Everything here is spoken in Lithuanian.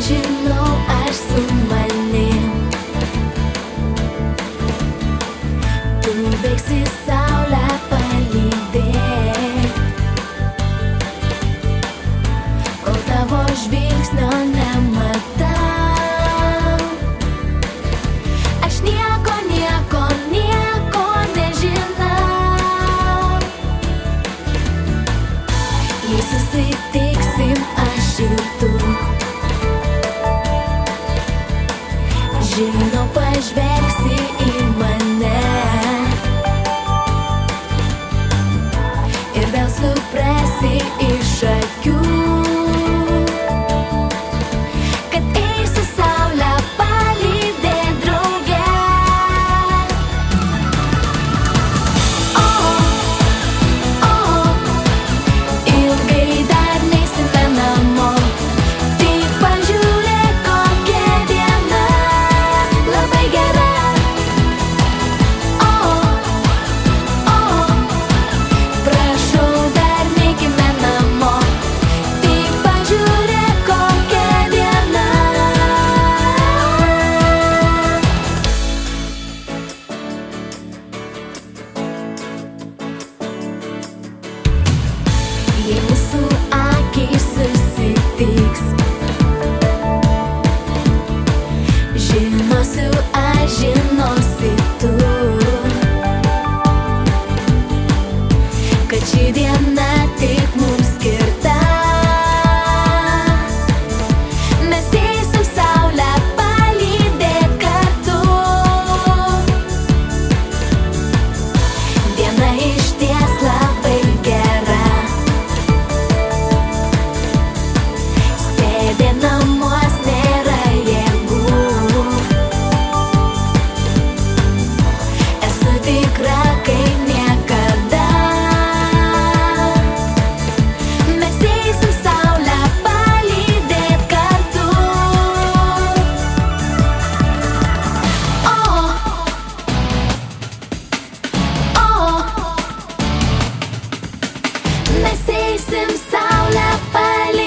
žinau, aš su manim. Tu bėgsi saulę palydėti. Kol tavo žvilgsnio nematau. Aš nieko, nieko, nieko nežinau. Jei susitiksim aš ir tu. žino pažvelgsi į e mane. Ir vėl suprasi iš e akių. mes eisim saulę palei.